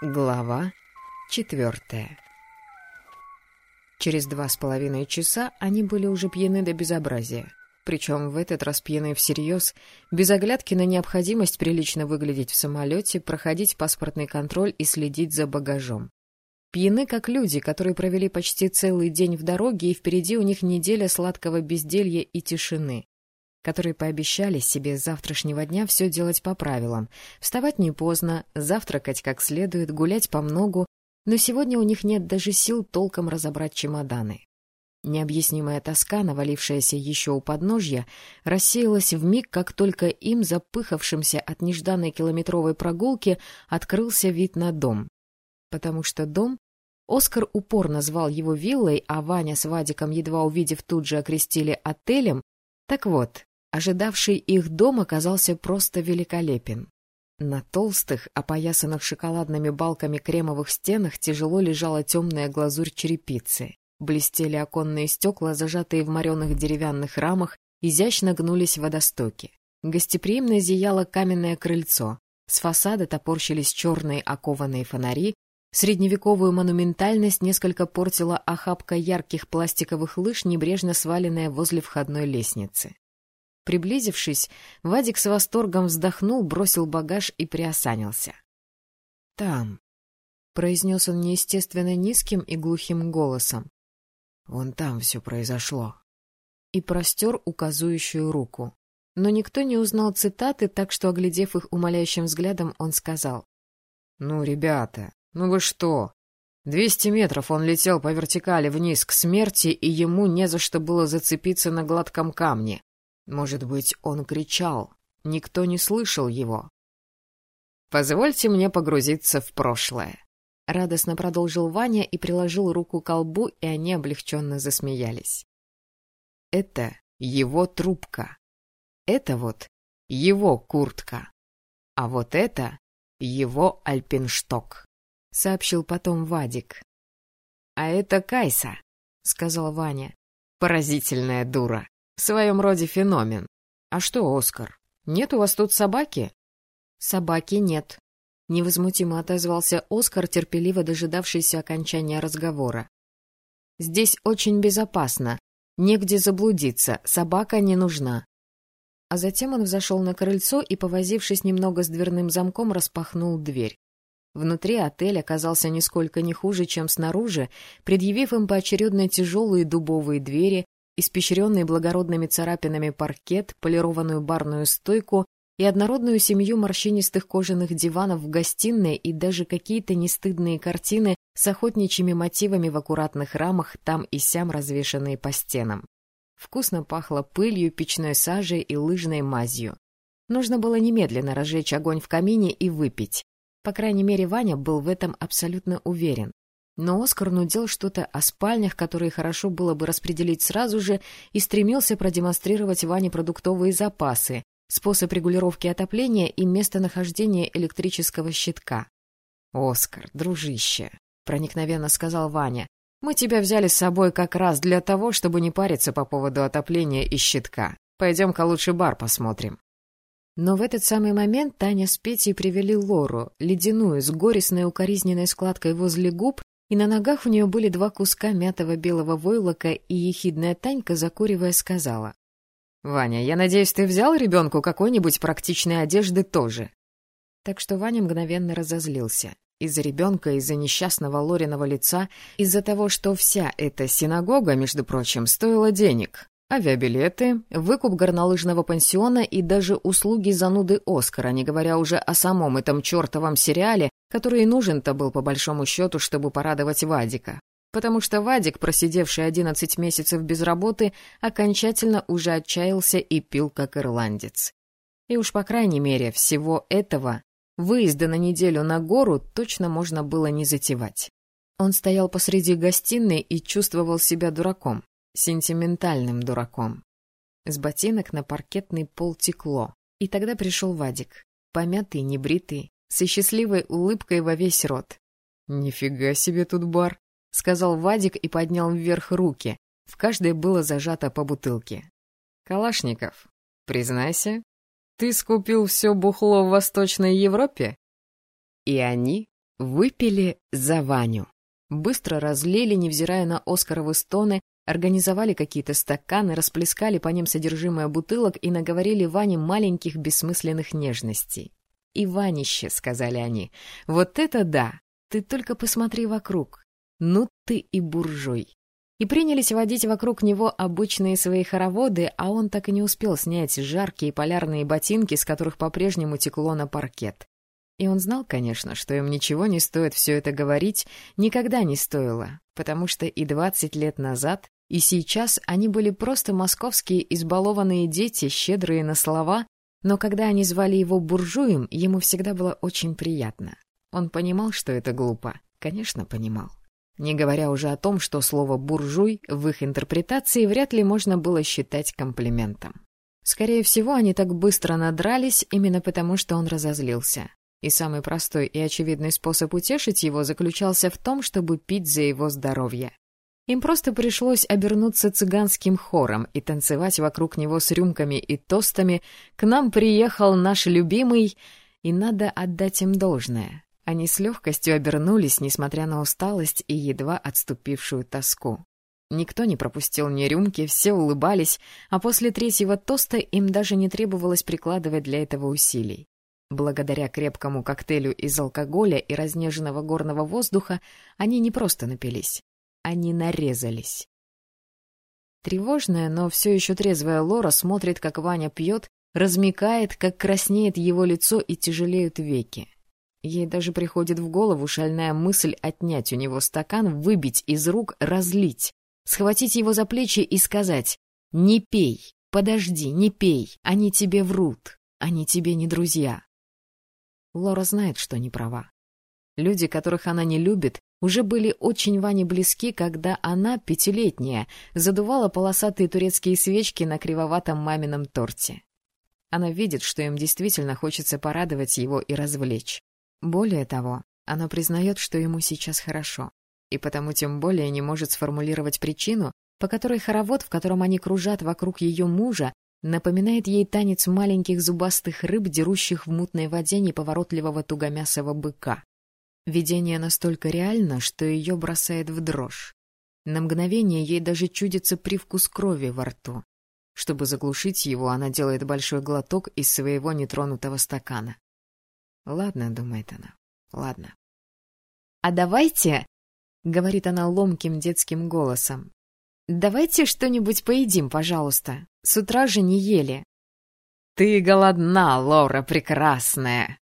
Глава четвертая Через два с половиной часа они были уже пьяны до безобразия. Причем в этот раз пьяны всерьез, без оглядки на необходимость прилично выглядеть в самолете, проходить паспортный контроль и следить за багажом. Пьяны, как люди, которые провели почти целый день в дороге, и впереди у них неделя сладкого безделья и тишины которые пообещали себе с завтрашнего дня все делать по правилам, вставать не поздно, завтракать как следует, гулять по многу, но сегодня у них нет даже сил толком разобрать чемоданы. Необъяснимая тоска, навалившаяся еще у подножья, рассеялась в миг, как только им, запыхавшимся от нежданной километровой прогулки, открылся вид на дом. Потому что дом Оскар упорно звал его виллой, а Ваня с Вадиком, едва увидев, тут же окрестили отелем. Так вот, Ожидавший их дом оказался просто великолепен. На толстых, опоясанных шоколадными балками кремовых стенах тяжело лежала темная глазурь черепицы. Блестели оконные стекла, зажатые в мореных деревянных рамах, изящно гнулись водостоки. Гостеприимно зияло каменное крыльцо. С фасада топорщились черные окованные фонари, Средневековую монументальность несколько портила охапка ярких пластиковых лыж, небрежно сваленная возле входной лестницы. Приблизившись, Вадик с восторгом вздохнул, бросил багаж и приосанился. — Там, — произнес он неестественно низким и глухим голосом. — Вон там все произошло. И простер указующую руку. Но никто не узнал цитаты, так что, оглядев их умоляющим взглядом, он сказал. — Ну, ребята, ну вы что? Двести метров он летел по вертикали вниз к смерти, и ему не за что было зацепиться на гладком камне. Может быть, он кричал. Никто не слышал его. «Позвольте мне погрузиться в прошлое», — радостно продолжил Ваня и приложил руку к колбу, и они облегченно засмеялись. «Это его трубка. Это вот его куртка. А вот это его альпиншток», — сообщил потом Вадик. «А это Кайса», — сказал Ваня. «Поразительная дура». В своем роде феномен. А что, Оскар, нет у вас тут собаки? Собаки нет. Невозмутимо отозвался Оскар, терпеливо дожидавшийся окончания разговора. Здесь очень безопасно. Негде заблудиться, собака не нужна. А затем он взошел на крыльцо и, повозившись немного с дверным замком, распахнул дверь. Внутри отель оказался нисколько не хуже, чем снаружи, предъявив им поочередно тяжелые дубовые двери, испещренный благородными царапинами паркет, полированную барную стойку и однородную семью морщинистых кожаных диванов в гостиной и даже какие-то нестыдные картины с охотничьими мотивами в аккуратных рамах, там и сям развешанные по стенам. Вкусно пахло пылью, печной сажей и лыжной мазью. Нужно было немедленно разжечь огонь в камине и выпить. По крайней мере, Ваня был в этом абсолютно уверен. Но Оскар нудел что-то о спальнях, которые хорошо было бы распределить сразу же, и стремился продемонстрировать Ване продуктовые запасы, способ регулировки отопления и местонахождение электрического щитка. — Оскар, дружище, — проникновенно сказал Ваня, — мы тебя взяли с собой как раз для того, чтобы не париться по поводу отопления и щитка. Пойдем-ка лучше бар посмотрим. Но в этот самый момент Таня с Петей привели Лору, ледяную, с горестной укоризненной складкой возле губ и на ногах у нее были два куска мятого белого войлока, и ехидная Танька, закуривая, сказала. — Ваня, я надеюсь, ты взял ребенку какой-нибудь практичной одежды тоже? Так что Ваня мгновенно разозлился. Из-за ребенка, из-за несчастного Лориного лица, из-за того, что вся эта синагога, между прочим, стоила денег. Авиабилеты, выкуп горнолыжного пансиона и даже услуги зануды Оскара, не говоря уже о самом этом чертовом сериале, который нужен-то был по большому счету, чтобы порадовать Вадика. Потому что Вадик, просидевший одиннадцать месяцев без работы, окончательно уже отчаялся и пил как ирландец. И уж по крайней мере всего этого выезда на неделю на гору точно можно было не затевать. Он стоял посреди гостиной и чувствовал себя дураком сентиментальным дураком. С ботинок на паркетный пол текло. И тогда пришел Вадик, помятый, небритый, со счастливой улыбкой во весь рот. «Нифига себе тут бар!» — сказал Вадик и поднял вверх руки. В каждой было зажато по бутылке. «Калашников, признайся, ты скупил все бухло в Восточной Европе?» И они Выпили за Ваню. Быстро разлили, невзирая на Оскаровы стоны, организовали какие-то стаканы, расплескали по ним содержимое бутылок и наговорили Ване маленьких бессмысленных нежностей. «Иванище», — сказали они, — «вот это да! Ты только посмотри вокруг. Ну ты и буржуй!» И принялись водить вокруг него обычные свои хороводы, а он так и не успел снять жаркие полярные ботинки, с которых по-прежнему текло на паркет. И он знал, конечно, что им ничего не стоит все это говорить, никогда не стоило, потому что и двадцать лет назад, и сейчас они были просто московские избалованные дети, щедрые на слова, но когда они звали его буржуем, ему всегда было очень приятно. Он понимал, что это глупо. Конечно, понимал. Не говоря уже о том, что слово «буржуй» в их интерпретации вряд ли можно было считать комплиментом. Скорее всего, они так быстро надрались именно потому, что он разозлился. И самый простой и очевидный способ утешить его заключался в том, чтобы пить за его здоровье. Им просто пришлось обернуться цыганским хором и танцевать вокруг него с рюмками и тостами. К нам приехал наш любимый, и надо отдать им должное. Они с легкостью обернулись, несмотря на усталость и едва отступившую тоску. Никто не пропустил ни рюмки, все улыбались, а после третьего тоста им даже не требовалось прикладывать для этого усилий. Благодаря крепкому коктейлю из алкоголя и разнеженного горного воздуха они не просто напились, они нарезались. Тревожная, но все еще трезвая Лора смотрит, как Ваня пьет, размекает, как краснеет его лицо и тяжелеют веки. Ей даже приходит в голову шальная мысль отнять у него стакан, выбить из рук, разлить, схватить его за плечи и сказать «Не пей, подожди, не пей, они тебе врут, они тебе не друзья». Лора знает, что не права. Люди, которых она не любит, уже были очень Ване близки, когда она, пятилетняя, задувала полосатые турецкие свечки на кривоватом мамином торте. Она видит, что им действительно хочется порадовать его и развлечь. Более того, она признает, что ему сейчас хорошо, и потому тем более не может сформулировать причину, по которой хоровод, в котором они кружат вокруг ее мужа, напоминает ей танец маленьких зубастых рыб, дерущих в мутной воде неповоротливого тугомясого быка. Видение настолько реально, что ее бросает в дрожь. На мгновение ей даже чудится привкус крови во рту. Чтобы заглушить его, она делает большой глоток из своего нетронутого стакана. Ладно, думает она, ладно. А давайте, говорит она ломким детским голосом, давайте что-нибудь поедим, пожалуйста. С утра же не ели. Ты голодна, Лора прекрасная,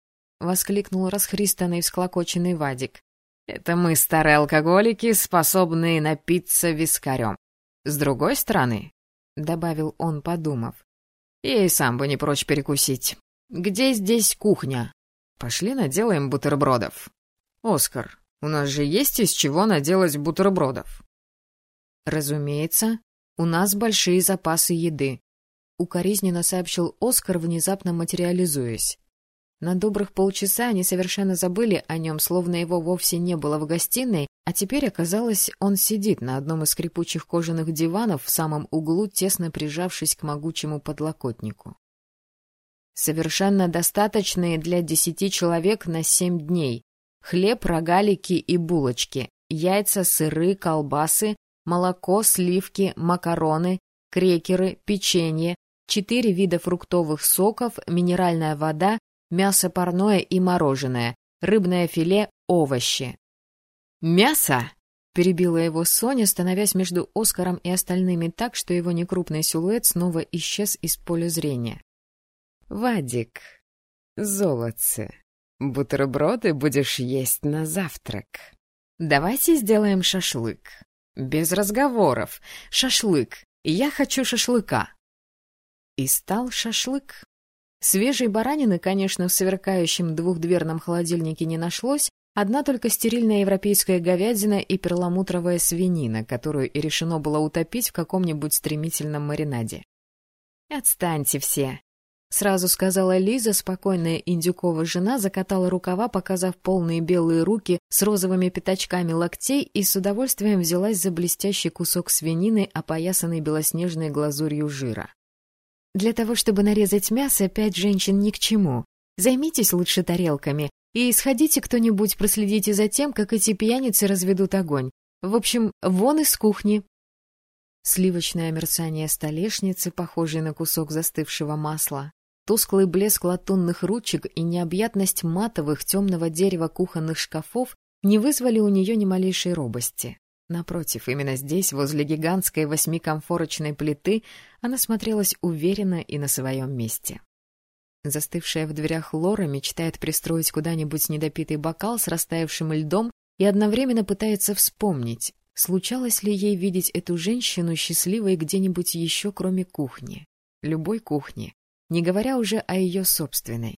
воскликнул расхристанный всклокоченный Вадик. Это мы, старые алкоголики, способные напиться вискарем. С другой стороны, — добавил он, подумав, — я и сам бы не прочь перекусить. Где здесь кухня? Пошли наделаем бутербродов. Оскар, у нас же есть из чего наделать бутербродов. Разумеется, у нас большие запасы еды. Укоризненно сообщил Оскар, внезапно материализуясь. На добрых полчаса они совершенно забыли о нем, словно его вовсе не было в гостиной, а теперь оказалось, он сидит на одном из скрипучих кожаных диванов в самом углу, тесно прижавшись к могучему подлокотнику совершенно достаточные для десяти человек на семь дней. Хлеб, рогалики и булочки, яйца, сыры, колбасы, молоко, сливки, макароны, крекеры, печенье, четыре вида фруктовых соков, минеральная вода, мясо парное и мороженое, рыбное филе, овощи. «Мясо!» — перебила его Соня, становясь между Оскаром и остальными так, что его некрупный силуэт снова исчез из поля зрения. Вадик, золотце, бутерброды будешь есть на завтрак. Давайте сделаем шашлык. Без разговоров. Шашлык. Я хочу шашлыка. И стал шашлык. Свежей баранины, конечно, в сверкающем двухдверном холодильнике не нашлось, одна только стерильная европейская говядина и перламутровая свинина, которую и решено было утопить в каком-нибудь стремительном маринаде. «Отстаньте все!» Сразу сказала Лиза, спокойная Индюкова жена, закатала рукава, показав полные белые руки с розовыми пятачками локтей и с удовольствием взялась за блестящий кусок свинины, опоясанный белоснежной глазурью жира. «Для того, чтобы нарезать мясо, пять женщин ни к чему. Займитесь лучше тарелками. И сходите кто-нибудь, проследите за тем, как эти пьяницы разведут огонь. В общем, вон из кухни. Сливочное мерцание столешницы, похожей на кусок застывшего масла, тусклый блеск латунных ручек и необъятность матовых темного дерева кухонных шкафов не вызвали у нее ни малейшей робости. Напротив, именно здесь, возле гигантской восьмикомфорочной плиты, она смотрелась уверенно и на своем месте. Застывшая в дверях Лора мечтает пристроить куда-нибудь недопитый бокал с растаявшим льдом и одновременно пытается вспомнить, случалось ли ей видеть эту женщину счастливой где-нибудь еще, кроме кухни. Любой кухни, не говоря уже о ее собственной.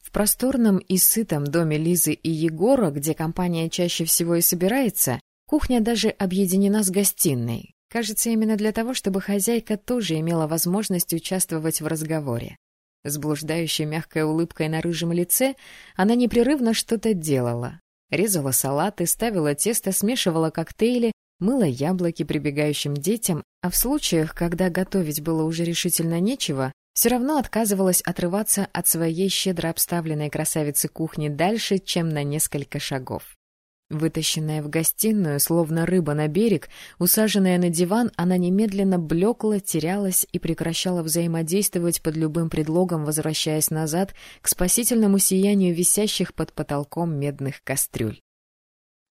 В просторном и сытом доме Лизы и Егора, где компания чаще всего и собирается, кухня даже объединена с гостиной. Кажется, именно для того, чтобы хозяйка тоже имела возможность участвовать в разговоре. С блуждающей мягкой улыбкой на рыжем лице она непрерывно что-то делала. Резала салаты, ставила тесто, смешивала коктейли, мыла яблоки прибегающим детям, а в случаях, когда готовить было уже решительно нечего, все равно отказывалась отрываться от своей щедро обставленной красавицы кухни дальше, чем на несколько шагов. Вытащенная в гостиную, словно рыба на берег, усаженная на диван, она немедленно блекла, терялась и прекращала взаимодействовать под любым предлогом, возвращаясь назад к спасительному сиянию висящих под потолком медных кастрюль.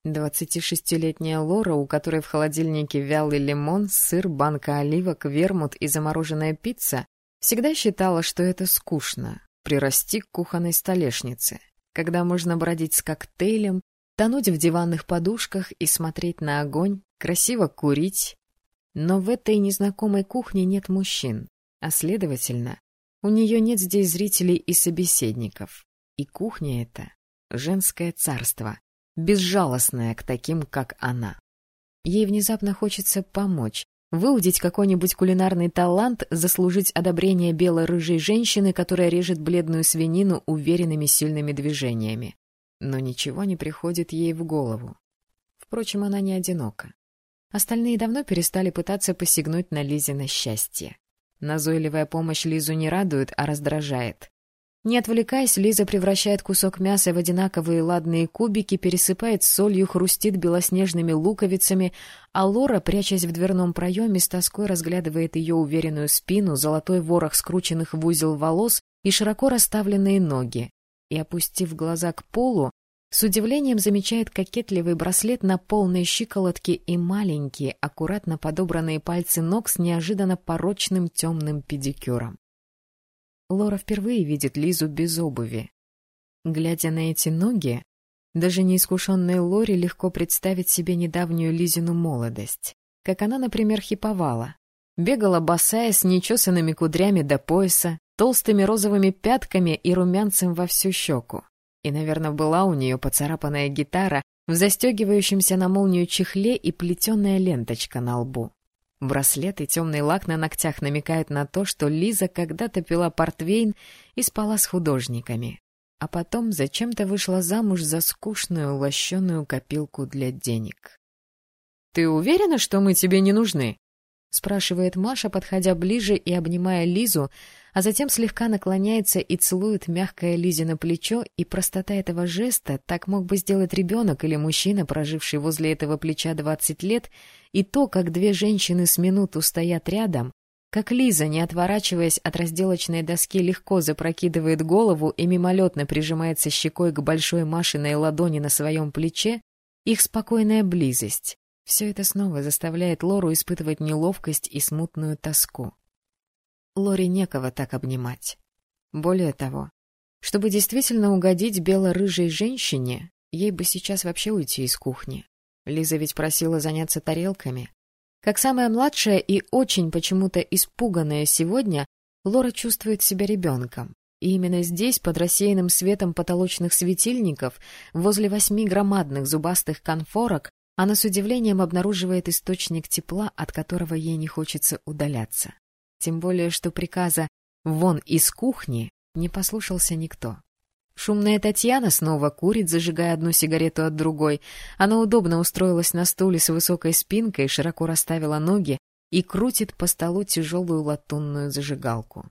Двадцатишестилетняя Лора, у которой в холодильнике вялый лимон, сыр, банка оливок, вермут и замороженная пицца, всегда считала, что это скучно — прирасти к кухонной столешнице, когда можно бродить с коктейлем, тонуть в диванных подушках и смотреть на огонь, красиво курить. Но в этой незнакомой кухне нет мужчин, а, следовательно, у нее нет здесь зрителей и собеседников. И кухня эта — женское царство, безжалостное к таким, как она. Ей внезапно хочется помочь, выудить какой-нибудь кулинарный талант, заслужить одобрение бело-рыжей женщины, которая режет бледную свинину уверенными сильными движениями но ничего не приходит ей в голову. Впрочем, она не одинока. Остальные давно перестали пытаться посягнуть на Лизе счастье. Назойливая помощь Лизу не радует, а раздражает. Не отвлекаясь, Лиза превращает кусок мяса в одинаковые ладные кубики, пересыпает солью, хрустит белоснежными луковицами, а Лора, прячась в дверном проеме, с тоской разглядывает ее уверенную спину, золотой ворох скрученных в узел волос и широко расставленные ноги, и, опустив глаза к полу, с удивлением замечает кокетливый браслет на полной щиколотке и маленькие, аккуратно подобранные пальцы ног с неожиданно порочным темным педикюром. Лора впервые видит Лизу без обуви. Глядя на эти ноги, даже неискушенной Лоре легко представить себе недавнюю Лизину молодость, как она, например, хиповала. Бегала босая с нечесанными кудрями до пояса, толстыми розовыми пятками и румянцем во всю щеку. И, наверное, была у нее поцарапанная гитара в застегивающемся на молнию чехле и плетеная ленточка на лбу. Браслет и темный лак на ногтях намекают на то, что Лиза когда-то пила портвейн и спала с художниками, а потом зачем-то вышла замуж за скучную лощеную копилку для денег. — Ты уверена, что мы тебе не нужны? — спрашивает Маша, подходя ближе и обнимая Лизу, а затем слегка наклоняется и целует мягкое Лизе на плечо, и простота этого жеста так мог бы сделать ребенок или мужчина, проживший возле этого плеча двадцать лет, и то, как две женщины с минуту стоят рядом, как Лиза, не отворачиваясь от разделочной доски, легко запрокидывает голову и мимолетно прижимается щекой к большой Машиной ладони на своем плече, их спокойная близость. Все это снова заставляет Лору испытывать неловкость и смутную тоску. Лори некого так обнимать. Более того, чтобы действительно угодить бело-рыжей женщине, ей бы сейчас вообще уйти из кухни. Лиза ведь просила заняться тарелками. Как самая младшая и очень почему-то испуганная сегодня, Лора чувствует себя ребенком. И именно здесь, под рассеянным светом потолочных светильников, возле восьми громадных зубастых конфорок, она с удивлением обнаруживает источник тепла, от которого ей не хочется удаляться. Тем более, что приказа «вон из кухни» не послушался никто. Шумная Татьяна снова курит, зажигая одну сигарету от другой. Она удобно устроилась на стуле с высокой спинкой, широко расставила ноги и крутит по столу тяжелую латунную зажигалку.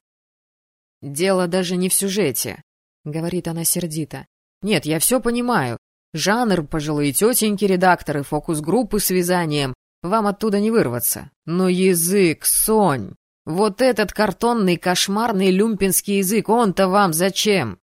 «Дело даже не в сюжете», — говорит она сердито. Нет, я все понимаю. Жанр, пожилые тетеньки, редакторы, фокус-группы с вязанием. Вам оттуда не вырваться. Но язык, Сонь! Вот этот картонный кошмарный люмпинский язык, он-то вам зачем?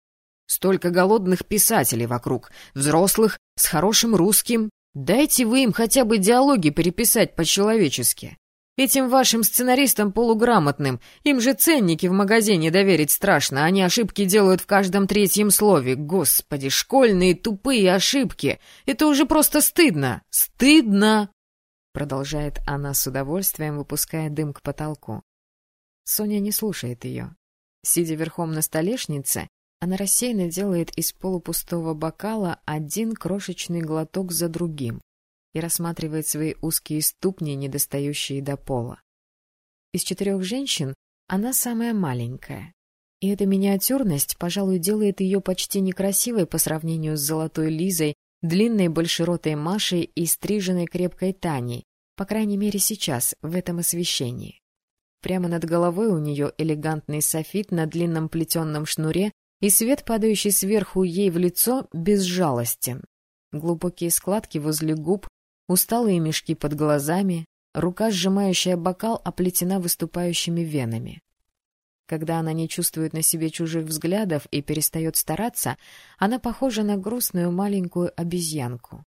Столько голодных писателей вокруг, взрослых, с хорошим русским. Дайте вы им хотя бы диалоги переписать по-человечески. Этим вашим сценаристам полуграмотным, им же ценники в магазине доверить страшно, они ошибки делают в каждом третьем слове. Господи, школьные тупые ошибки. Это уже просто стыдно. Стыдно! Продолжает она с удовольствием, выпуская дым к потолку. Соня не слушает ее. Сидя верхом на столешнице, она рассеянно делает из полупустого бокала один крошечный глоток за другим и рассматривает свои узкие ступни, недостающие до пола. Из четырех женщин она самая маленькая, и эта миниатюрность, пожалуй, делает ее почти некрасивой по сравнению с золотой Лизой, длинной большеротой Машей и стриженной крепкой Таней, по крайней мере сейчас, в этом освещении. Прямо над головой у нее элегантный софит на длинном плетенном шнуре, и свет, падающий сверху ей в лицо, безжалостен. Глубокие складки возле губ, усталые мешки под глазами, рука, сжимающая бокал, оплетена выступающими венами. Когда она не чувствует на себе чужих взглядов и перестает стараться, она похожа на грустную маленькую обезьянку.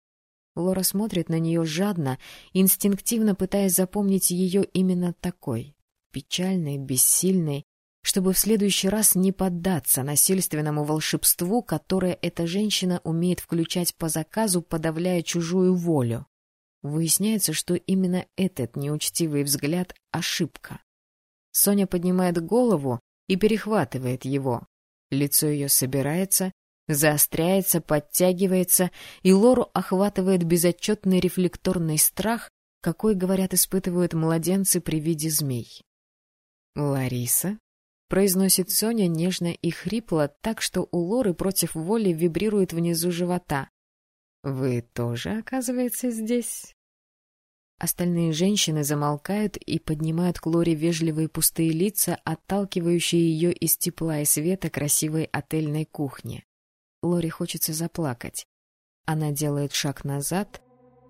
Лора смотрит на нее жадно, инстинктивно пытаясь запомнить ее именно такой, печальной, бессильной, чтобы в следующий раз не поддаться насильственному волшебству, которое эта женщина умеет включать по заказу, подавляя чужую волю. Выясняется, что именно этот неучтивый взгляд — ошибка. Соня поднимает голову и перехватывает его. Лицо ее собирается, заостряется, подтягивается, и Лору охватывает безотчетный рефлекторный страх, какой, говорят, испытывают младенцы при виде змей. «Лариса?» — произносит Соня нежно и хрипло, так что у Лоры против воли вибрирует внизу живота. «Вы тоже, оказывается, здесь?» Остальные женщины замолкают и поднимают к Лоре вежливые пустые лица, отталкивающие ее из тепла и света красивой отельной кухни. Лоре хочется заплакать. Она делает шаг назад,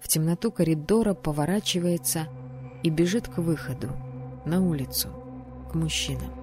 в темноту коридора поворачивается и бежит к выходу, на улицу, к мужчинам.